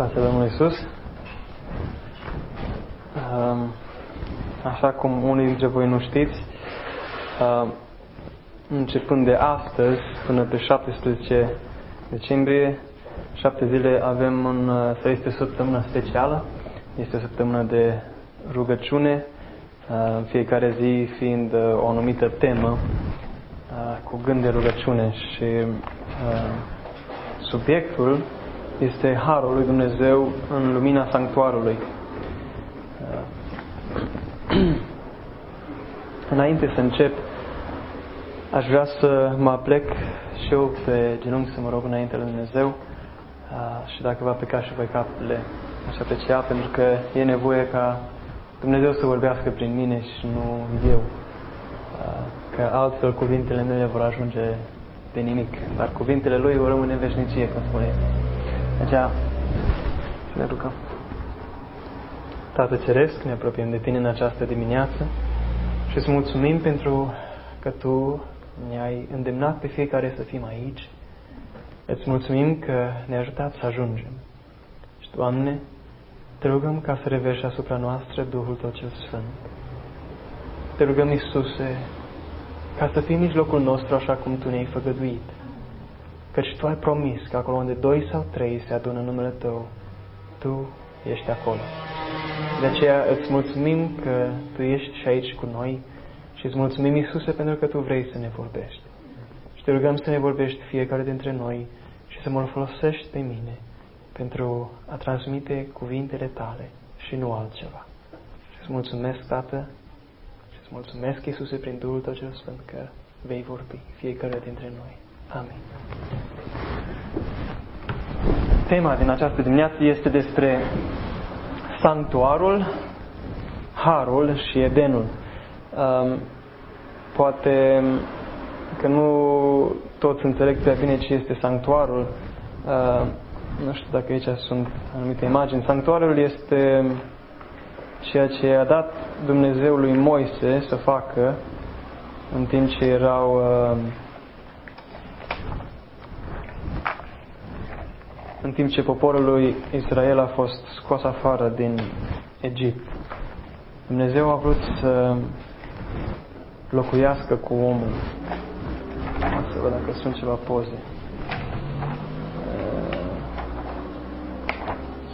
față Domnului Isus. Așa cum unii dintre voi nu știți, începând de astăzi până pe 17 decembrie, șapte zile avem un, este o săptămână specială, este o săptămână de rugăciune, fiecare zi fiind o anumită temă cu gând de rugăciune și subiectul este Harul lui Dumnezeu în lumina sanctuarului. Înainte să încep, aș vrea să mă plec și eu pe genunchi să mă rog înainte lui Dumnezeu și dacă va pleca și voi capele așa pe cea, pentru că e nevoie ca Dumnezeu să vorbească prin mine și nu eu. Că altfel cuvintele mele vor ajunge de nimic, dar cuvintele Lui vor rămâne în veșnicie, cum spune aceea, să ne rugăm. Tată Ceresc, ne apropiem de Tine în această dimineață și îți mulțumim pentru că Tu ne-ai îndemnat pe fiecare să fim aici. Îți mulțumim că ne-ai ajutat să ajungem. Și, Doamne, te rugăm ca să reveși asupra noastră Duhul Tău cel Sfânt. Te rugăm, Iisuse, ca să fii în mijlocul nostru așa cum Tu ne-ai făgăduit. Căci Tu ai promis că acolo unde doi sau trei se adună numele Tău, Tu ești acolo. De aceea îți mulțumim că Tu ești și aici cu noi și îți mulțumim, Iisuse, pentru că Tu vrei să ne vorbești. Și te rugăm să ne vorbești fiecare dintre noi și să mă folosești pe mine pentru a transmite cuvintele Tale și nu altceva. Și îți mulțumesc, Tată, și îți mulțumesc, Iisuse, prin Duhul Tău cel Sfânt, că vei vorbi fiecare dintre noi. Amin. Tema din această dimineață este despre sanctuarul, harul și edenul. Um, poate că nu toți înțeleg prea bine ce este sanctuarul. Uh, nu știu dacă aici sunt anumite imagini. Sanctuarul este ceea ce a dat Dumnezeu lui Moise să facă în timp ce erau uh, în timp ce poporul lui Israel a fost scos afară din Egipt. Dumnezeu a vrut să locuiască cu omul. Să văd dacă sunt ceva poze.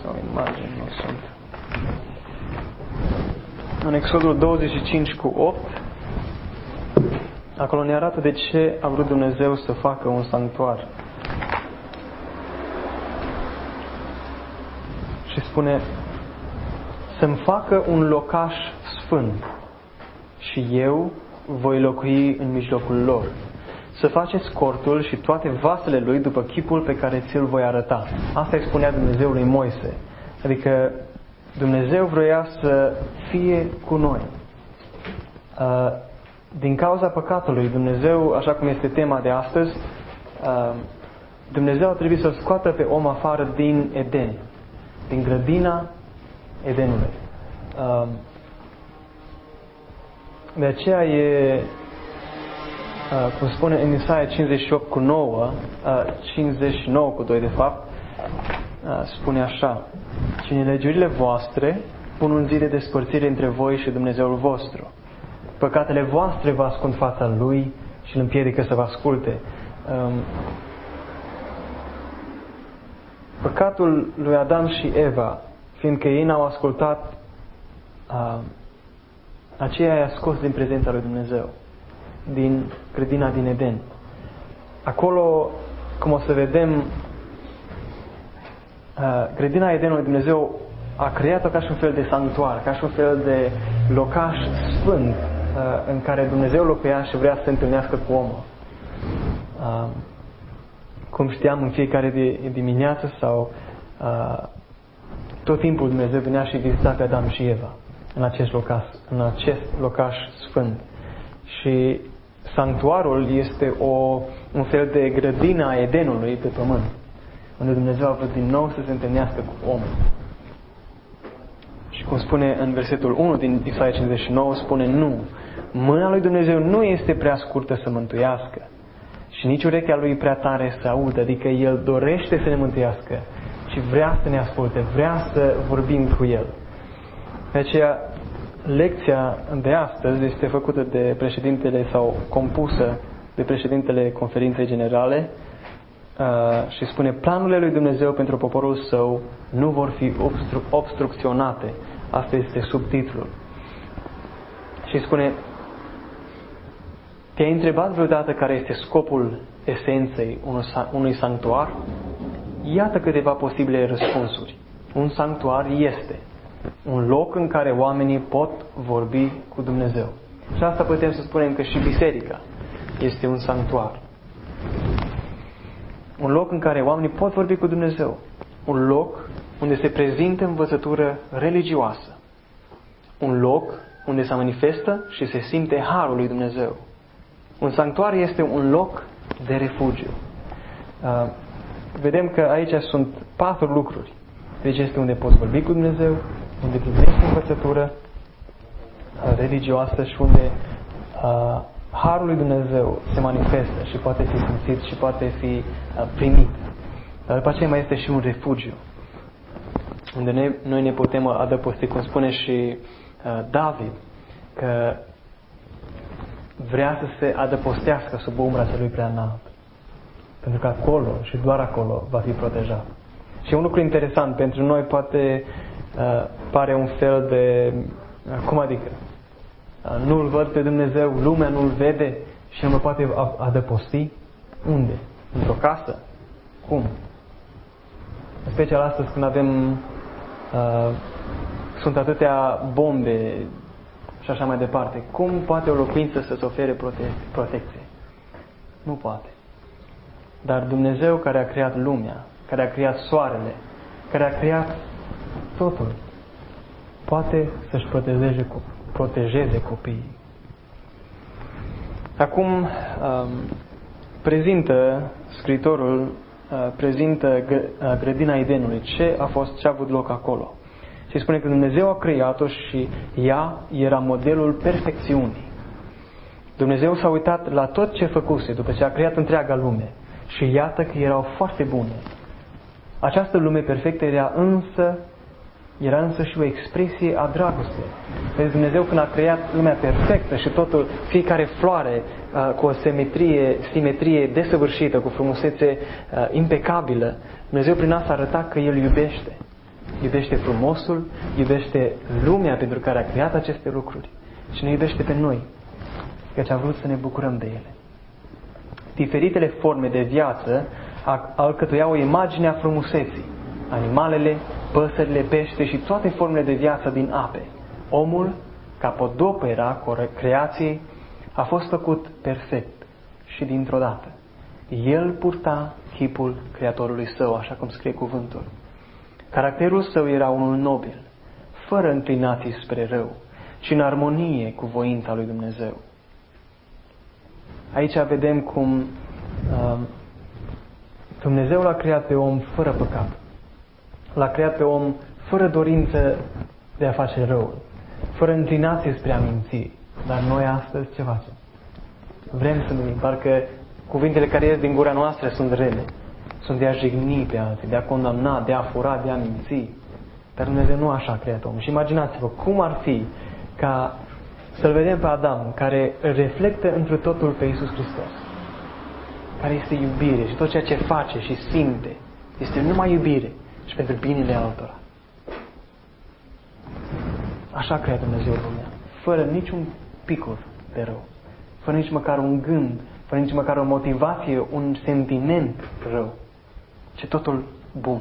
Sau imagini, nu sunt. În Exodul 25 cu 8, acolo ne arată de ce a vrut Dumnezeu să facă un sanctuar. Și spune, să-mi facă un locaș sfânt și eu voi locui în mijlocul lor. Să faceți cortul și toate vasele lui după chipul pe care ți-l voi arăta. Asta îi spunea Dumnezeu lui Moise. Adică Dumnezeu vroia să fie cu noi. Uh, din cauza păcatului, Dumnezeu, așa cum este tema de astăzi, uh, Dumnezeu a trebuit să scoată pe om afară din Eden, din grădina Edenului. Uh, de aceea e, cum spune în Isaia 58 cu 9, 59 cu 2 de fapt, spune așa, Cine legiurile voastre pun un zi de despărțire între voi și Dumnezeul vostru. Păcatele voastre vă ascund fața Lui și îl împiedică să vă asculte. Păcatul lui Adam și Eva, fiindcă ei n-au ascultat aceea i-a scos din prezența lui Dumnezeu, din grădina din Eden. Acolo, cum o să vedem, uh, grădina Edenului Dumnezeu a creat-o ca și un fel de sanctuar, ca și un fel de locaș sfânt uh, în care Dumnezeu locuia și vrea să se întâlnească cu omul. Uh, cum știam, în fiecare dimineață sau tot timpul Dumnezeu venea și vizita pe Adam și Eva în acest locaș, în acest locaș sfânt. Și sanctuarul este o, un fel de grădina a Edenului pe pământ, unde Dumnezeu a vrut din nou să se întâlnească cu omul. Și cum spune în versetul 1 din Isaia 59, spune nu, mâna lui Dumnezeu nu este prea scurtă să mântuiască și nici urechea lui prea tare să audă, adică El dorește să ne mântuiască, ci și vrea să ne asculte, vrea să vorbim cu El. De aceea, lecția de astăzi este făcută de președintele sau compusă de președintele conferinței generale uh, și spune planurile lui Dumnezeu pentru poporul său nu vor fi obstru- obstrucționate. Asta este subtitlul. Și spune te-ai întrebat vreodată care este scopul esenței unui sanctuar? Iată câteva posibile răspunsuri. Un sanctuar este un loc în care oamenii pot vorbi cu Dumnezeu. Și asta putem să spunem că și biserica este un sanctuar. Un loc în care oamenii pot vorbi cu Dumnezeu. Un loc unde se prezintă învățătură religioasă. Un loc unde se manifestă și se simte harul lui Dumnezeu. Un sanctuar este un loc de refugiu. Uh, vedem că aici sunt patru lucruri. Deci este unde poți vorbi cu Dumnezeu, unde primești învățătură uh, religioasă și unde uh, Harul lui Dumnezeu se manifestă și poate fi simțit și poate fi uh, primit. Dar după aceea mai este și un refugiu, unde noi, noi ne putem adăposti, cum spune și uh, David, că vrea să se adăpostească sub umbra celui prea înalt. Pentru că acolo și doar acolo va fi protejat. Și un lucru interesant pentru noi poate uh, pare un fel de, uh, cum adică, uh, nu-L văd pe Dumnezeu, lumea nu-L vede și nu mă poate adăposti? Unde? Într-o casă? Cum? În special astăzi când avem, uh, sunt atâtea bombe și așa mai departe. Cum poate o locuință să-ți ofere prote- protecție? Nu poate. Dar Dumnezeu care a creat lumea, care a creat soarele, care a creat totul, poate să-și protejeze, protejeze copiii. Acum um, prezintă scritorul uh, prezintă uh, grădina Edenului. Ce a fost, ce a avut loc acolo? Și spune că Dumnezeu a creat-o și ea era modelul perfecțiunii. Dumnezeu s-a uitat la tot ce făcuse după ce a creat întreaga lume și iată că erau foarte bune. Această lume perfectă era însă era însă și o expresie a dragostei. Pentru Dumnezeu când a creat lumea perfectă și totul, fiecare floare uh, cu o simetrie, simetrie desăvârșită, cu frumusețe uh, impecabilă, Dumnezeu prin asta arăta că El iubește iubește frumosul, iubește lumea pentru care a creat aceste lucruri și ne iubește pe noi, căci a vrut să ne bucurăm de ele. Diferitele forme de viață alcătuiau o imagine a frumuseții. Animalele, păsările, pește și toate formele de viață din ape. Omul, ca podopera creației, a fost făcut perfect și dintr-o dată. El purta chipul Creatorului său, așa cum scrie cuvântul. Caracterul său era unul nobil, fără înclinații spre rău, ci în armonie cu voința lui Dumnezeu. Aici vedem cum uh, Dumnezeu l-a creat pe om fără păcat. L-a creat pe om fără dorință de a face rău, fără înclinație spre a minți. Dar noi astăzi ce facem? Vrem să mințim, parcă cuvintele care ies din gura noastră sunt rele sunt de a jigni pe alții, de a condamna, de a fura, de a minți. Dar Dumnezeu nu așa a creat omul. Și imaginați-vă cum ar fi ca să-L vedem pe Adam, care reflectă într totul pe Isus Hristos, care este iubire și tot ceea ce face și simte este numai iubire și pentru binele altora. Așa crea Dumnezeu lumea, fără niciun picur de rău, fără nici măcar un gând, fără nici măcar o motivație, un sentiment rău ci totul bun.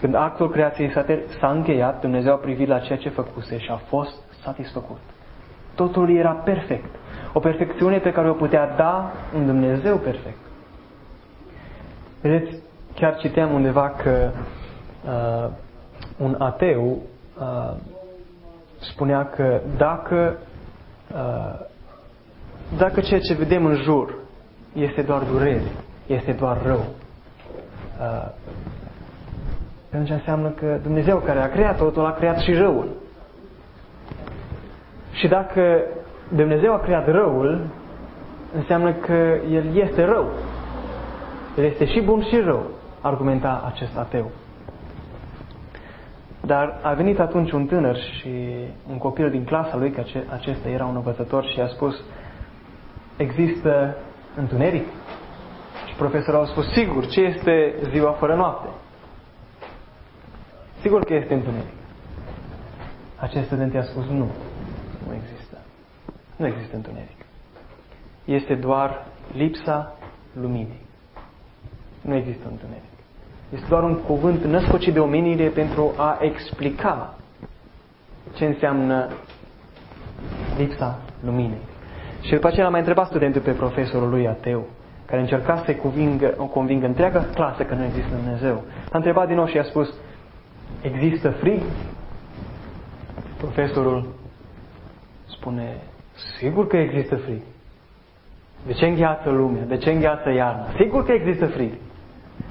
Când actul creației s-a încheiat, Dumnezeu a privit la ceea ce făcuse și a fost satisfăcut. Totul era perfect. O perfecțiune pe care o putea da un Dumnezeu perfect. Vedeți, chiar citeam undeva că uh, un ateu uh, spunea că dacă, uh, dacă ceea ce vedem în jur este doar durere, este doar rău, Uh, atunci înseamnă că Dumnezeu care a creat totul a creat și răul. Și dacă Dumnezeu a creat răul, înseamnă că El este rău. El este și bun și rău. argumenta acest ateu. Dar a venit atunci un tânăr și un copil din clasa lui, că acesta era un învățător și a spus există întuneric? Și profesorul a spus, sigur, ce este ziua fără noapte? Sigur că este întuneric. Acest student i-a spus, nu, nu există. Nu există întuneric. Este doar lipsa luminii. Nu există întuneric. Este doar un cuvânt născocit de omenire pentru a explica ce înseamnă lipsa luminii. Și după aceea l-a mai întrebat studentul pe profesorul lui ateu, care încerca să convingă, convingă întreaga clasă că nu există Dumnezeu. L-a întrebat din nou și i-a spus, există frig? Profesorul spune, sigur că există frig. De ce îngheață lumea? De ce îngheață iarna? Sigur că există frig.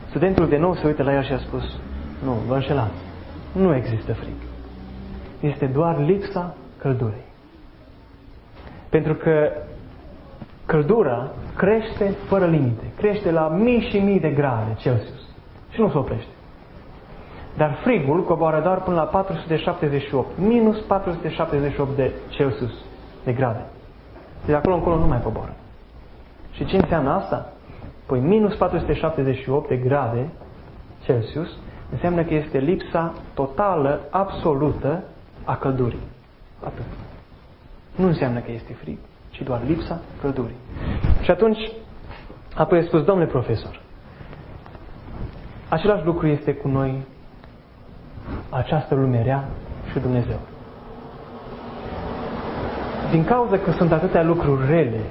Studentul de nou se uită la el și a spus, nu, vă înșelați. Nu există frig. Este doar lipsa căldurii. Pentru că căldura crește fără limite. Crește la mii și mii de grade Celsius. Și nu se oprește. Dar frigul coboară doar până la 478, minus 478 de Celsius, de grade. De acolo încolo nu mai coboară. Și ce înseamnă asta? Păi minus 478 de grade Celsius înseamnă că este lipsa totală, absolută a căldurii. Atât. Nu înseamnă că este frig, ci doar lipsa căldurii. Și atunci, apoi a spus, domnule profesor, același lucru este cu noi, această lume rea și Dumnezeu. Din cauza că sunt atâtea lucruri rele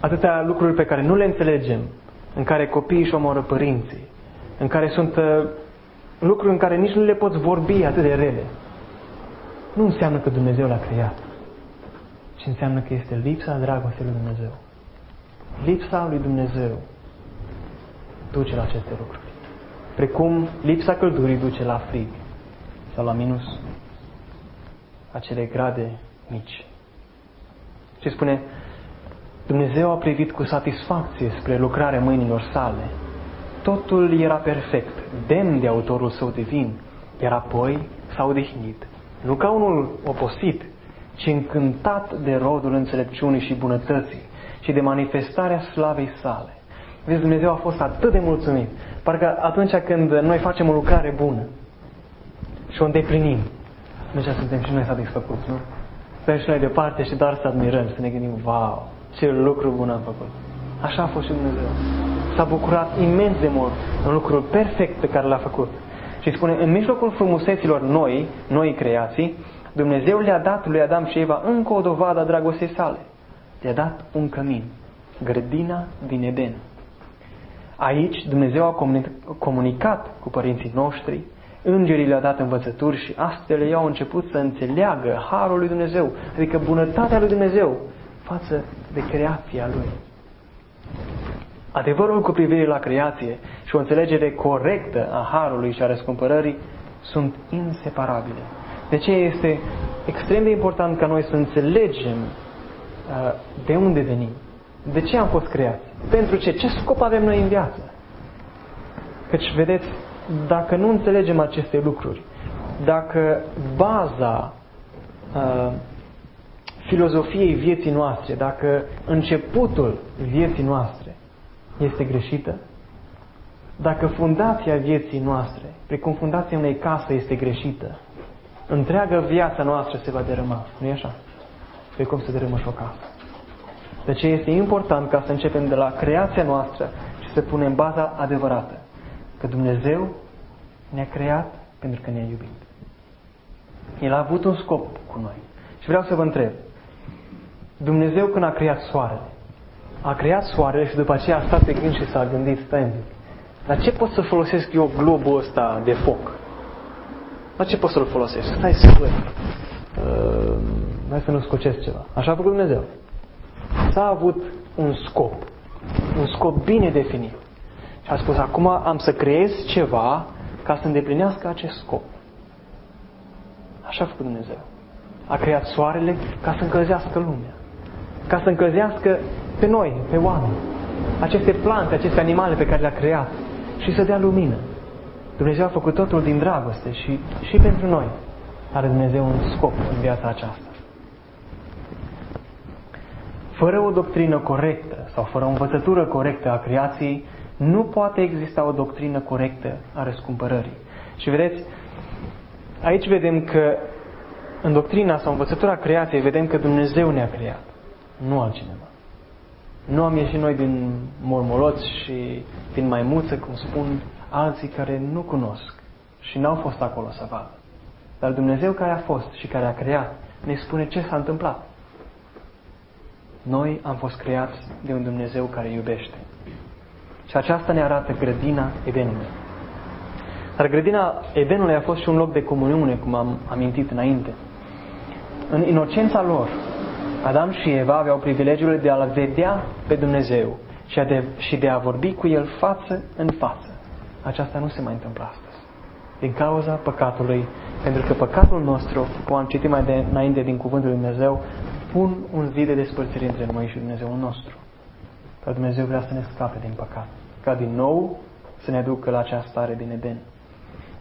atâtea lucruri pe care nu le înțelegem, în care copiii își omoară părinții, în care sunt uh, lucruri în care nici nu le poți vorbi atât de rele. Nu înseamnă că Dumnezeu l-a creat, ci înseamnă că este lipsa dragostei lui Dumnezeu. Lipsa lui Dumnezeu duce la aceste lucruri. Precum lipsa căldurii duce la frig sau la minus acele grade mici. Ce spune Dumnezeu a privit cu satisfacție spre lucrarea mâinilor sale. Totul era perfect, demn de autorul său divin, iar apoi s-a odihnit. Nu ca unul oposit, ci încântat de rodul înțelepciunii și bunătății și de manifestarea slavei sale. Vezi, Dumnezeu a fost atât de mulțumit. Parcă atunci când noi facem o lucrare bună și o îndeplinim, atunci suntem și noi satisfăcuți, nu? Stăm și noi departe și doar să admirăm, să ne gândim, wow, ce lucru bun am făcut. Așa a fost și Dumnezeu. S-a bucurat imens de mult în lucrul perfect pe care l-a făcut. Și spune, în mijlocul frumuseților noi, noi creații, Dumnezeu le-a dat lui Adam și Eva încă o dovadă a dragostei sale. Le-a dat un cămin, grădina din Eden. Aici Dumnezeu a comunicat cu părinții noștri, îngerii le-au dat învățături și astfel ei au început să înțeleagă harul lui Dumnezeu, adică bunătatea lui Dumnezeu față de creația Lui. Adevărul cu privire la creație și o înțelegere corectă a Harului și a răscumpărării sunt inseparabile. De ce este extrem de important ca noi să înțelegem uh, de unde venim, de ce am fost creați, pentru ce, ce scop avem noi în viață. Căci, vedeți, dacă nu înțelegem aceste lucruri, dacă baza uh, filozofiei vieții noastre, dacă începutul vieții noastre este greșită, dacă fundația vieții noastre, precum fundația unei case este greșită, întreaga viața noastră se va dărâma. nu e așa? Precum se dărâmă și o casă. De ce este important ca să începem de la creația noastră și să punem baza adevărată. Că Dumnezeu ne-a creat pentru că ne-a iubit. El a avut un scop cu noi. Și vreau să vă întreb, Dumnezeu când a creat soarele, a creat soarele și după aceea a stat pe gând și s-a gândit, stai dar ce pot să folosesc eu globul ăsta de foc? La ce pot să-l folosesc? Stai să văd. Uh, hai să nu scocesc ceva. Așa a făcut Dumnezeu. S-a avut un scop. Un scop bine definit. Și a spus, acum am să creez ceva ca să îndeplinească acest scop. Așa a făcut Dumnezeu. A creat soarele ca să încălzească lumea ca să încălzească pe noi, pe oameni. Aceste plante, aceste animale pe care le-a creat. și să dea lumină. Dumnezeu a făcut totul din dragoste și, și pentru noi are Dumnezeu un scop în viața aceasta. Fără o doctrină corectă sau fără o învățătură corectă a creației, nu poate exista o doctrină corectă a răscumpărării. Și vedeți, aici vedem că în doctrina sau învățătura creației vedem că Dumnezeu ne-a creat, nu altcineva. Nu am ieșit noi din mormoloți și din maimuță, cum spun alții care nu cunosc și n-au fost acolo să vadă. Dar Dumnezeu care a fost și care a creat ne spune ce s-a întâmplat. Noi am fost creați de un Dumnezeu care iubește. Și aceasta ne arată grădina Edenului. Dar grădina Edenului a fost și un loc de comuniune, cum am amintit înainte. În inocența lor, Adam și Eva aveau privilegiul de a-L vedea pe Dumnezeu și, de, și de a vorbi cu El față în față. Aceasta nu se mai întâmplă astăzi. Din cauza păcatului, pentru că păcatul nostru, cum am citit mai de, înainte din Cuvântul Lui Dumnezeu, pun un zid de despărțire între noi și Dumnezeu nostru. Dar Dumnezeu vrea să ne scape din păcat, ca din nou să ne ducă la această stare din Eden.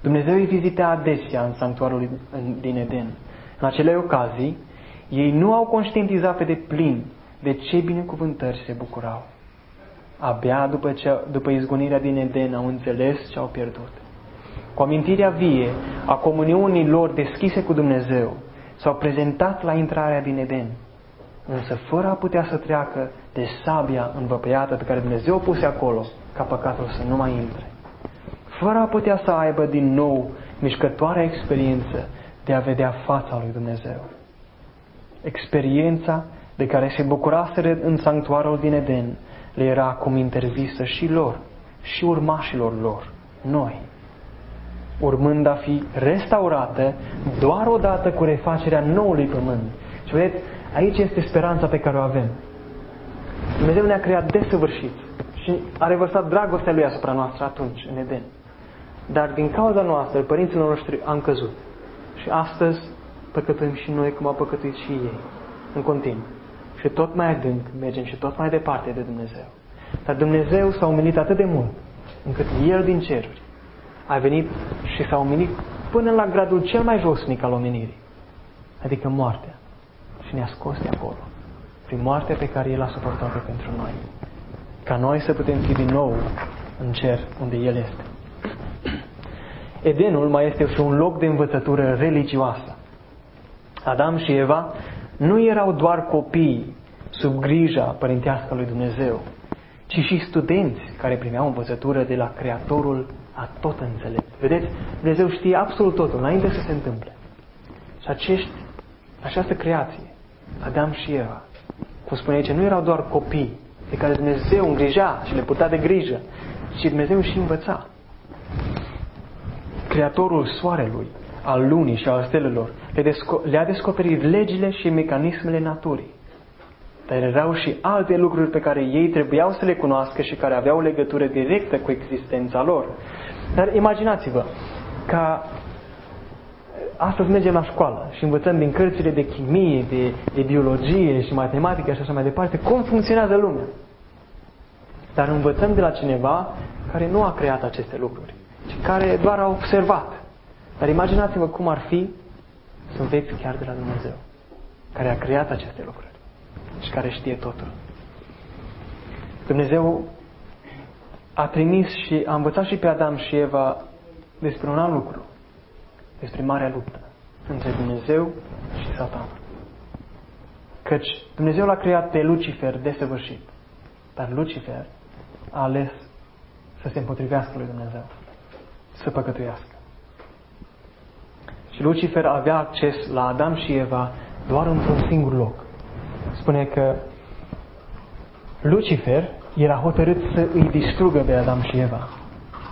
Dumnezeu îi vizitea adesea în sanctuarul din Eden. În acele ocazii, ei nu au conștientizat pe deplin de ce binecuvântări se bucurau. Abia după, ce, după izgonirea din Eden au înțeles ce au pierdut. Cu amintirea vie a comuniunii lor deschise cu Dumnezeu, s-au prezentat la intrarea din Eden, însă fără a putea să treacă de sabia învăpăiată pe care Dumnezeu o puse acolo, ca păcatul să nu mai intre. Fără a putea să aibă din nou mișcătoarea experiență de a vedea fața lui Dumnezeu. Experiența de care se bucuraseră în sanctuarul din Eden le era acum interzisă și lor și urmașilor lor, noi urmând a fi restaurată doar odată cu refacerea noului pământ. Și vedeți, aici este speranța pe care o avem. Dumnezeu ne-a creat desăvârșit și a revărsat dragostea Lui asupra noastră atunci, în Eden. Dar din cauza noastră, părinților noștri, am căzut. Și astăzi păcătuim și noi cum au păcătuit și ei, în continuu. Și tot mai adânc mergem și tot mai departe de Dumnezeu. Dar Dumnezeu s-a umilit atât de mult, încât El din ceruri a venit și s-a omenit până la gradul cel mai josnic al omenirii, adică moartea. Și ne-a scos de acolo, prin moartea pe care El a suportat-o pentru noi, ca noi să putem fi din nou în cer unde El este. Edenul mai este și un loc de învățătură religioasă. Adam și Eva nu erau doar copii sub grija părintească lui Dumnezeu, ci și studenți care primeau învățătură de la Creatorul a tot înțeles. Vedeți? Dumnezeu știe absolut totul, înainte să se întâmple. Și acești, această creație, Adam și Eva, cum spune aici, nu erau doar copii de care Dumnezeu îngrija și le purta de grijă, ci Dumnezeu și învăța. Creatorul soarelui, al lunii și al stelelor, le-a descoperit legile și mecanismele naturii. Dar erau și alte lucruri pe care ei trebuiau să le cunoască și care aveau legătură directă cu existența lor. Dar imaginați-vă ca astăzi mergem la școală și învățăm din cărțile de chimie, de, de biologie și matematică și așa mai departe cum funcționează lumea. Dar învățăm de la cineva care nu a creat aceste lucruri, ci care doar a observat. Dar imaginați-vă cum ar fi să înveți chiar de la Dumnezeu, care a creat aceste lucruri și care știe totul. Dumnezeu a trimis și a învățat și pe Adam și Eva despre un alt lucru, despre marea luptă între Dumnezeu și Satan. Căci Dumnezeu l-a creat pe Lucifer desăvârșit, dar Lucifer a ales să se împotrivească lui Dumnezeu, să păcătuiască. Și Lucifer avea acces la Adam și Eva doar într-un singur loc. Spune că Lucifer era hotărât să îi distrugă pe Adam și Eva.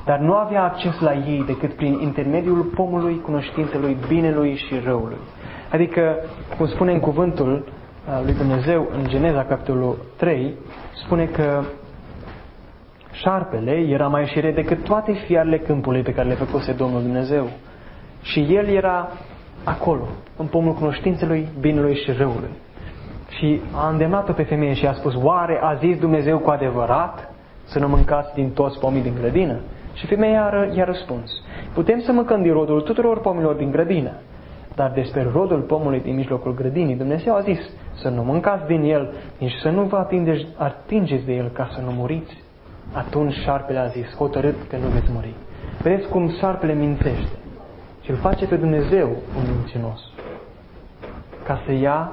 Dar nu avea acces la ei decât prin intermediul pomului cunoștințelui binelui și răului. Adică, cum spune în cuvântul uh, lui Dumnezeu în Geneza, capitolul 3, spune că șarpele era mai șire decât toate fiarele câmpului pe care le făcuse Domnul Dumnezeu. Și el era acolo, în pomul cunoștințelui binelui și răului și a îndemnat-o pe femeie și a spus, oare a zis Dumnezeu cu adevărat să nu mâncați din toți pomii din grădină? Și femeia i-a răspuns, putem să mâncăm din rodul tuturor pomilor din grădină, dar despre rodul pomului din mijlocul grădinii, Dumnezeu a zis să nu mâncați din el, nici să nu vă atingeți, atingeți de el ca să nu muriți. Atunci șarpele a zis, hotărât că nu veți muri. Vedeți cum șarpele mințește și îl face pe Dumnezeu un mincinos. Ca să ia,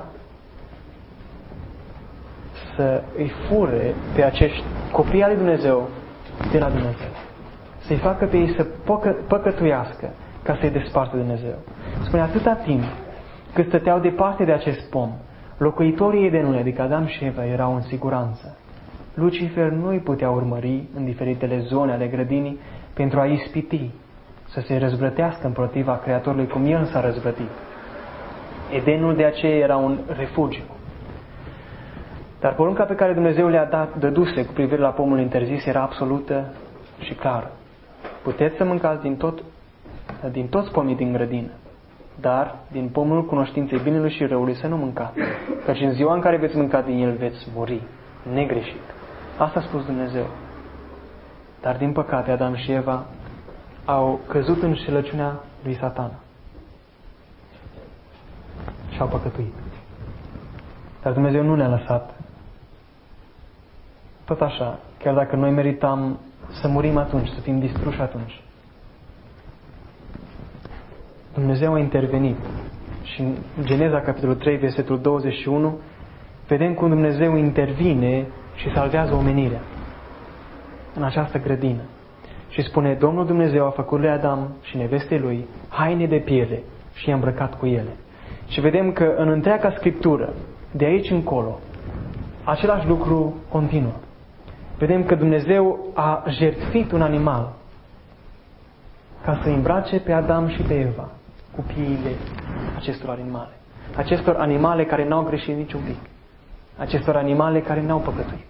să îi fure pe acești copii al lui Dumnezeu de la Dumnezeu. Să-i facă pe ei să păcă, păcătuiască ca să-i despartă Dumnezeu. Spune atâta timp cât stăteau departe de acest pom, locuitorii Edenului, adică Adam și Eva, erau în siguranță. Lucifer nu îi putea urmări în diferitele zone ale grădinii pentru a ispiti, să se răzvrătească împotriva Creatorului cum El s-a răzvrătit. Edenul de aceea era un refugiu. Dar porunca pe care Dumnezeu le-a dat, dăduse cu privire la pomul interzis era absolută și clară. Puteți să mâncați din, tot, din toți pomii din grădină, dar din pomul cunoștinței binelui și răului să nu mâncați, căci în ziua în care veți mânca din el veți muri, negreșit. Asta a spus Dumnezeu. Dar din păcate Adam și Eva au căzut în șelăciunea lui satana și au păcătuit. Dar Dumnezeu nu ne-a lăsat tot așa, chiar dacă noi meritam să murim atunci, să fim distruși atunci. Dumnezeu a intervenit și în Geneza, capitolul 3, versetul 21, vedem cum Dumnezeu intervine și salvează omenirea în această grădină. Și spune, Domnul Dumnezeu a făcut lui Adam și nevestei lui haine de piele și i-a îmbrăcat cu ele. Și vedem că în întreaga Scriptură, de aici încolo, același lucru continuă. Vedem că Dumnezeu a jertfit un animal ca să îmbrace pe Adam și pe Eva cu piile acestor animale. Acestor animale care n-au greșit niciun pic. Acestor animale care n-au păcătuit.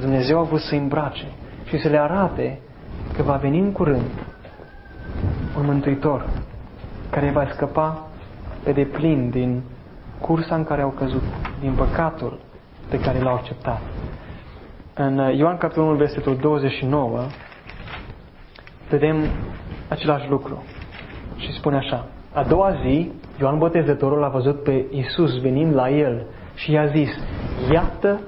Dumnezeu a vrut să îmbrace și să le arate că va veni în curând un mântuitor care va scăpa pe deplin din cursa în care au căzut, din păcatul pe care l-au acceptat. În Ioan capitolul 1, versetul 29, vedem același lucru. Și spune așa, a doua zi, Ioan Botezătorul a văzut pe Isus venind la el și i-a zis, iată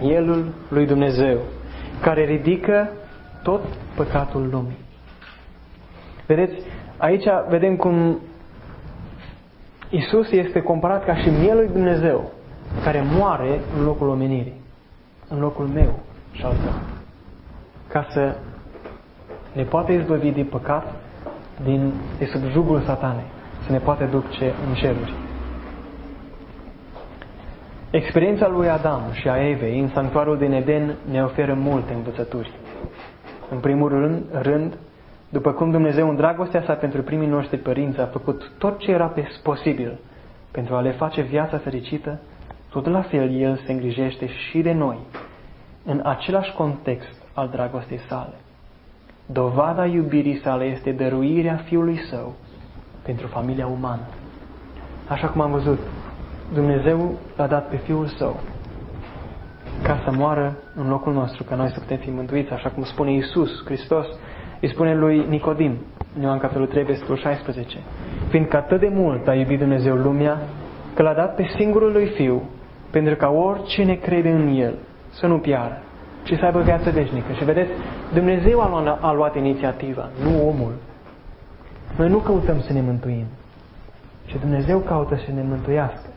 mielul lui Dumnezeu, care ridică tot păcatul lumii. Vedeți, aici vedem cum Isus este comparat ca și mielul lui Dumnezeu, care moare în locul omenirii, în locul meu și al tău, ca să ne poate izbăvi din păcat, din, de sub jugul satanei, să ne poate duce în ceruri. Experiența lui Adam și a Evei în sanctuarul din Eden ne oferă multe învățături. În primul rând, rând, după cum Dumnezeu în dragostea sa pentru primii noștri părinți a făcut tot ce era posibil pentru a le face viața fericită, tot la fel El se îngrijește și de noi, în același context al dragostei sale. Dovada iubirii sale este dăruirea Fiului Său pentru familia umană. Așa cum am văzut, Dumnezeu l-a dat pe Fiul Său ca să moară în locul nostru, ca noi să putem fi mântuiți, așa cum spune Iisus Hristos, îi spune lui Nicodim, în Ioan capitolul 3, versetul 16, fiindcă atât de mult a iubit Dumnezeu lumea, că l-a dat pe singurul lui Fiu, pentru ca oricine crede în El să nu piară, ci să aibă viață veșnică. Și vedeți, Dumnezeu a luat, a luat inițiativa, nu omul. Noi nu căutăm să ne mântuim, ci Dumnezeu caută să ne mântuiască.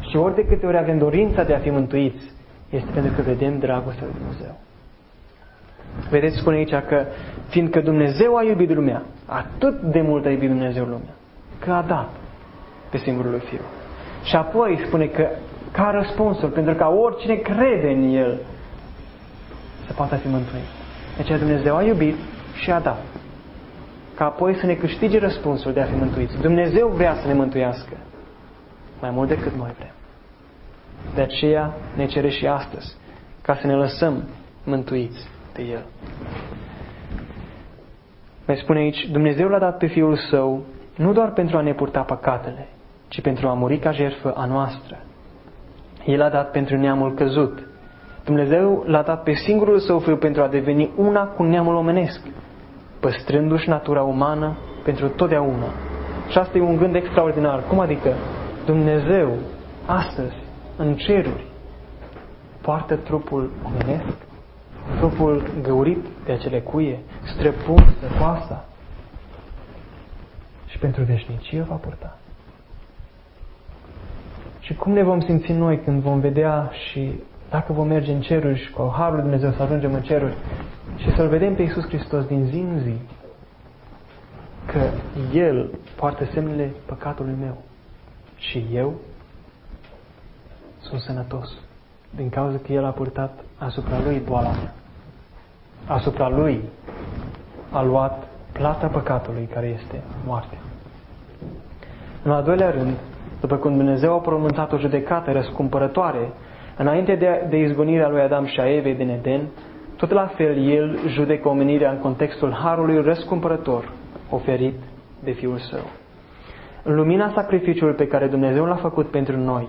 Și ori de câte ori avem dorința de a fi mântuiți, este pentru că vedem dragostea lui Dumnezeu. Vedeți, spune aici că fiindcă Dumnezeu a iubit lumea, atât de mult a iubit Dumnezeu lumea, că a dat pe singurul lui Fiu. Și apoi spune că ca răspunsul, pentru ca oricine crede în El să poată fi mântuit. Deci Dumnezeu a iubit și a dat. Ca apoi să ne câștige răspunsul de a fi mântuiți. Dumnezeu vrea să ne mântuiască mai mult decât noi vrem. De aceea ne cere și astăzi ca să ne lăsăm mântuiți de El. Mai spune aici, Dumnezeu l-a dat pe Fiul Său nu doar pentru a ne purta păcatele, ci pentru a muri ca jertfă a noastră. El a dat pentru neamul căzut, Dumnezeu l-a dat pe singurul său fiu pentru a deveni una cu neamul omenesc, păstrându-și natura umană pentru totdeauna. Și asta e un gând extraordinar. Cum adică Dumnezeu, astăzi, în ceruri, poartă trupul omenesc, trupul găurit de acele cuie, străpuns de coasa și pentru veșnicie va purta. Și cum ne vom simți noi când vom vedea și dacă vom merge în ceruri și cu Harul Dumnezeu să ajungem în ceruri și să-L vedem pe Iisus Hristos din zi în zi, că El poartă semnele păcatului meu și eu sunt sănătos din cauza că El a purtat asupra Lui boala mea. Asupra Lui a luat plata păcatului care este moartea. În al doilea rând, după cum Dumnezeu a pronunțat o judecată răscumpărătoare înainte de, de izgonirea lui Adam și a Evei din Eden, tot la fel El judecă omenirea în contextul harului răscumpărător oferit de Fiul Său. În lumina sacrificiului pe care Dumnezeu l-a făcut pentru noi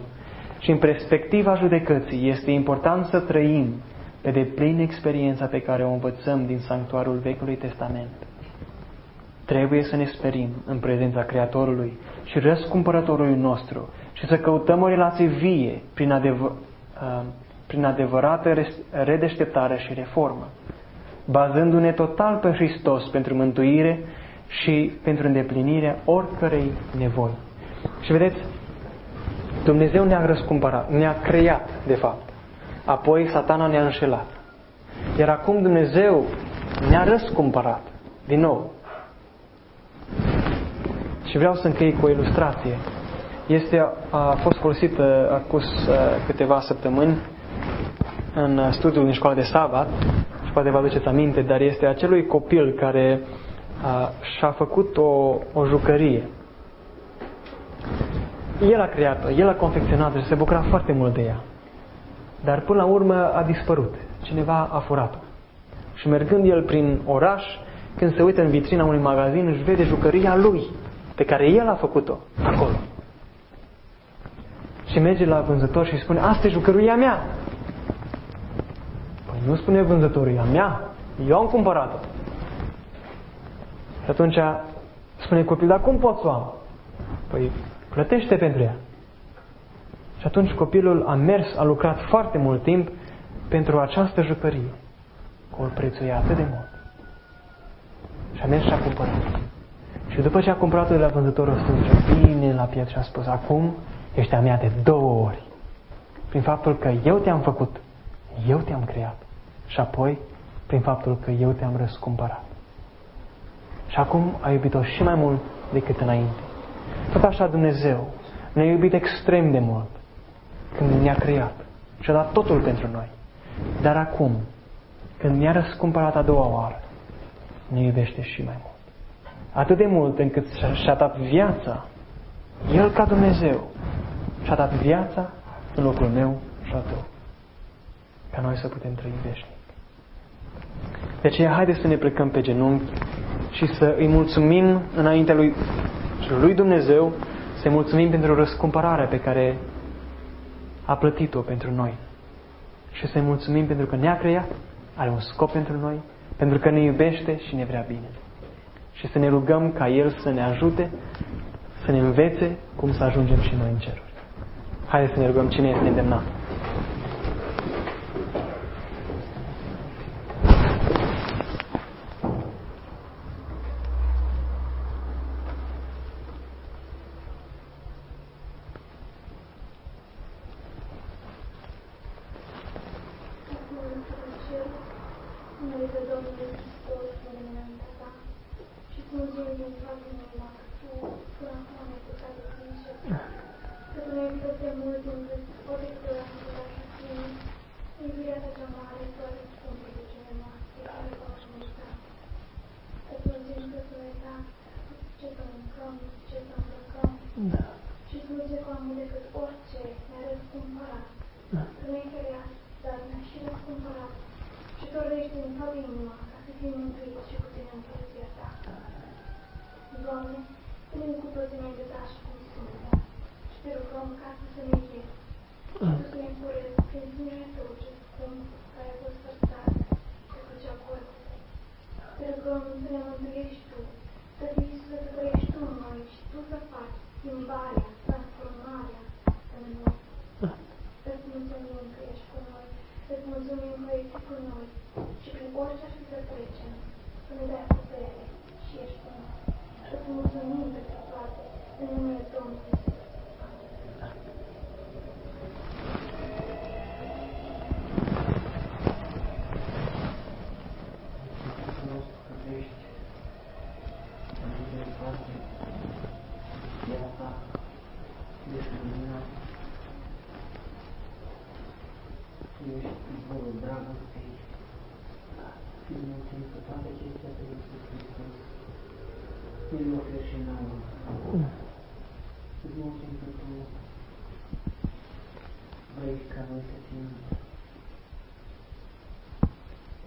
și în perspectiva judecății, este important să trăim pe deplin experiența pe care o învățăm din sanctuarul Vechiului Testament. Trebuie să ne sperim în prezența Creatorului și răscumpărătorului nostru și să căutăm o relație vie prin, adevăr, uh, prin adevărată redeșteptare și reformă, bazându-ne total pe Hristos pentru mântuire și pentru îndeplinirea oricărei nevoi. Și vedeți, Dumnezeu ne-a răscumpărat, ne-a creat, de fapt. Apoi satana ne-a înșelat. Iar acum Dumnezeu ne-a răscumpărat, din nou. Și vreau să închei cu o ilustrație. Este, a fost folosită acum câteva săptămâni în studiul din școala de sabat și poate vă aduceți aminte, dar este acelui copil care a, și-a făcut o, o jucărie. El a creat-o, el a confecționat-o și se bucura foarte mult de ea. Dar până la urmă a dispărut. Cineva a furat-o. Și mergând el prin oraș, când se uită în vitrina unui magazin, își vede jucăria lui, pe care el a făcut-o acolo. Și merge la vânzător și spune, asta e jucăria mea. Păi nu spune vânzătorul, a mea. Eu am cumpărat-o. Și atunci spune copilul, dar cum pot să o am? Păi plătește pentru ea. Și atunci copilul a mers, a lucrat foarte mult timp pentru această jucărie. Că o prețuia atât de mult. Și a mers și a cumpărat. Și după ce a cumpărat-o de la vânzător, o strânge bine la piept și a spus, acum ești a mea de două ori. Prin faptul că eu te-am făcut, eu te-am creat. Și apoi, prin faptul că eu te-am răscumpărat. Și acum a iubit-o și mai mult decât înainte. Tot așa Dumnezeu ne-a iubit extrem de mult când ne-a creat și a dat totul pentru noi. Dar acum, când ne-a răscumpărat a doua oară, ne iubește și mai mult. Atât de mult încât și-a dat viața, El ca Dumnezeu, și-a dat viața în locul meu și a tău. Ca noi să putem trăi veșnic. De aceea, haideți să ne plecăm pe genunchi și să îi mulțumim înaintea lui, lui Dumnezeu, să-i mulțumim pentru răscumpărarea pe care a plătit-o pentru noi. Și să-i mulțumim pentru că ne-a creat, are un scop pentru noi, pentru că ne iubește și ne vrea bine. Și să ne rugăm ca El să ne ajute, să ne învețe cum să ajungem și noi în ceruri. Haideți să ne rugăm cine este cer, numele Domnului Hristos, lumina ta, și cum zilnic faci mai mare tu, până acum ne păcate crinșe. Să punem peste mult încât poate că la Hristos și tine, iubirea ta cea mare, toate scumpă de cele noastre, care faci mult Să plătim peste ta, ce să mâncăm, ce să îmbrăcăm, da. și sluge cu amul decât orice ne-a răscumpărat. Da. Să ne creați, dar ne-a și răscumpărat și dorește din toată inima ca să fim mântuiți și cu tine în părția ta. Doamne, suntem cu toții mai de ta și cu Sfânta da? și te rugăm ca să se ne ieri. Ah. Să ne împărezi prin sângele tău ce spun care a fost părțat pe crucea colțului. Te rugăm să ne mântuiești tu, să te sfătărești tu în noi și tu să faci schimbarea, transformarea în noi. Ah. Să-ți mulțumim că ești cu noi, îți mulțumim că ești cu noi și prin orice aș fi să trecem, să ne dai putere și ești cu noi. Îți mulțumim pentru toate, în numele Domnului Iisus. ești izvorul dragostei și îți mulțumim că toate acestea pe Iisus Hristos ne le oferi și nouă. Îți mulțumim că Tu vrei ca noi să fim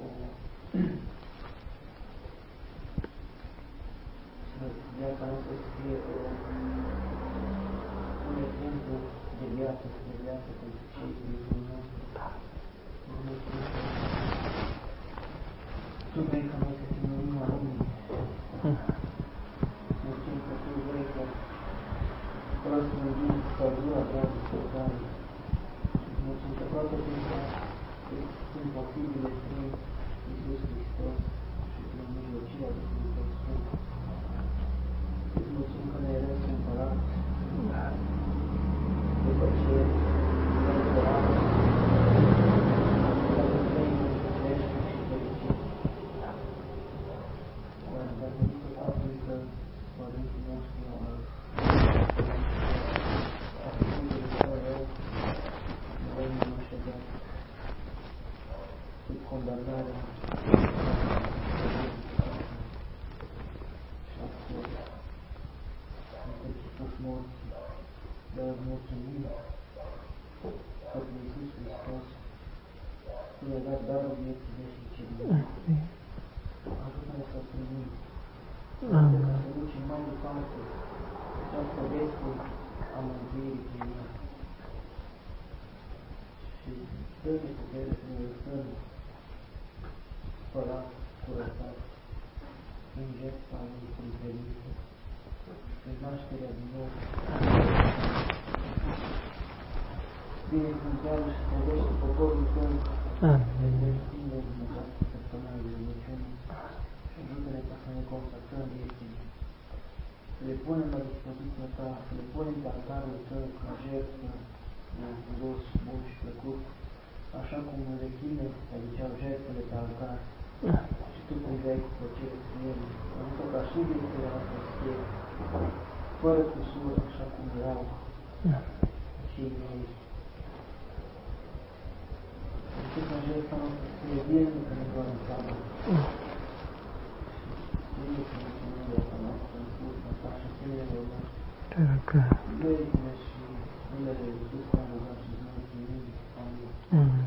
o să viața noastră să fie o un exemplu de viață, de viață pentru cei din jurul nostru. Tu vrei ca noi să fim lumina lumii. Mulțumim că Tu vrei că răspândim căldura dragostei tale. Mulțumim că toate acestea sunt posibile prin Iisus Hristos și prin mijlocirea de Hristos Sfânt. Îți mulțumim că ne-ai răs împărat după ce ne-ai împărat Dar mulțumim că prin Iisus Hristos Tu ne-ai dat darul vieții veșnice din Dumnezeu. Ajută-ne să primim. Ajută să ducem mai departe această veste a mântuirii prin ea. Și dă-ne putere să ne lăsăm spălat, curățat, prin jertfa lui Hristos, prin nașterea din nou. Binecuvântează și slăvește poporul tău Amin. ne extindem în această săptămână de rugăciune și ajută-ne ca să ne consacrăm viețile, să le punem la dispoziția ta, să le punem pe altarul tău ca jertfă, un dos bun și plăcut, așa cum în vechime te aduceau jertfele pe altar și tu priveai cu plăcere spre ele. Ajută ca și viețile astea să fie fără cusur, așa cum erau cei mei. Ajută ca jertfa noastră să fie viernică în doar în seama. Bine să mulțumim viața noastră în slujba ta și semenilor noștri. Dacă. Merită și numele Lui Iisus am rugat și îți mulțumim. Amin. Amin.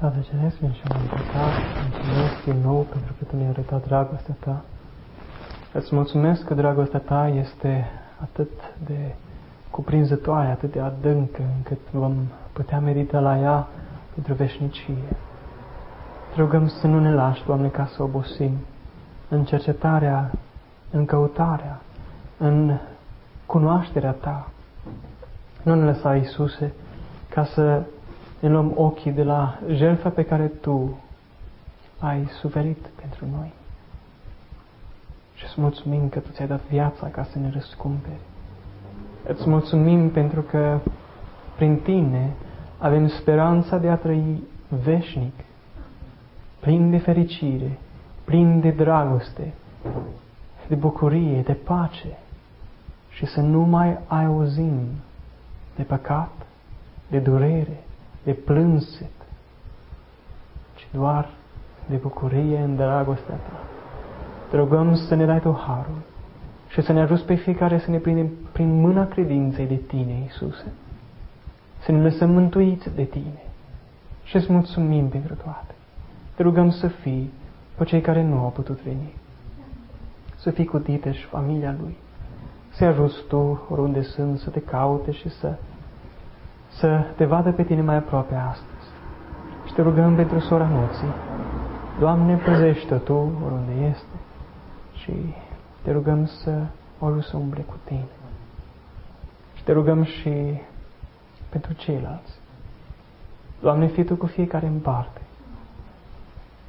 Tată Ceresc, și am arătat, mulțumesc din nou pentru că Tu ne-ai arătat dragostea Ta. Îți mulțumesc că dragostea Ta este atât de cuprinzătoare, atât de adâncă, încât vom putea medita la ea pentru veșnicie. Te rugăm să nu ne lași, Doamne, ca să obosim în cercetarea, în căutarea, în cunoașterea Ta. Nu ne lăsa, Iisuse, ca să ne luăm ochii de la jertfa pe care Tu ai suferit pentru noi. Și îți mulțumim că Tu ți-ai dat viața ca să ne răscumperi. Îți mulțumim pentru că prin Tine avem speranța de a trăi veșnic, plin de fericire, plin de dragoste, de bucurie, de pace și să nu mai auzim de păcat, de durere, de plânset, ci doar de bucurie în dragostea Ta. Te rugăm să ne dai Tu harul și să ne ajuți pe fiecare să ne prindem prin mâna credinței de Tine, Iisuse. Să ne lăsăm mântuiți de Tine și îți mulțumim pentru toate. Te rugăm să fii cu cei care nu au putut veni. Să să fii cu Dite și familia lui. Să-i ajuți Tu oriunde sunt, să te caute și să, să te vadă pe tine mai aproape astăzi. Și te rugăm pentru sora Nuții. Doamne, păzește Tu oriunde este și te rugăm să o ajuți să umble cu Tine. Și te rugăm și pentru ceilalți. Doamne, fii Tu cu fiecare în parte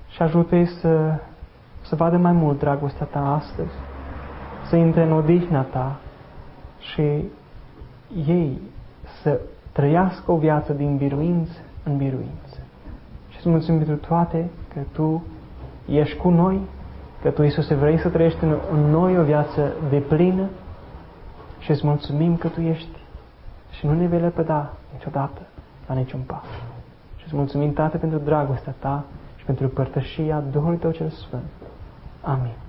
și ajută-i să, să vadă mai mult dragostea Ta astăzi, să intre în odihna Ta și ei să trăiască o viață din biruință în biruință. Și îți mulțumim pentru toate că Tu ești cu noi, că Tu, Iisuse, vrei să trăiești în, în noi o viață de plină și îți mulțumim că Tu ești și nu ne vei lepăda niciodată la niciun pas. Și îți mulțumim, Tată, pentru dragostea Ta și pentru părtășia Duhului Tău cel Sfânt. Amin.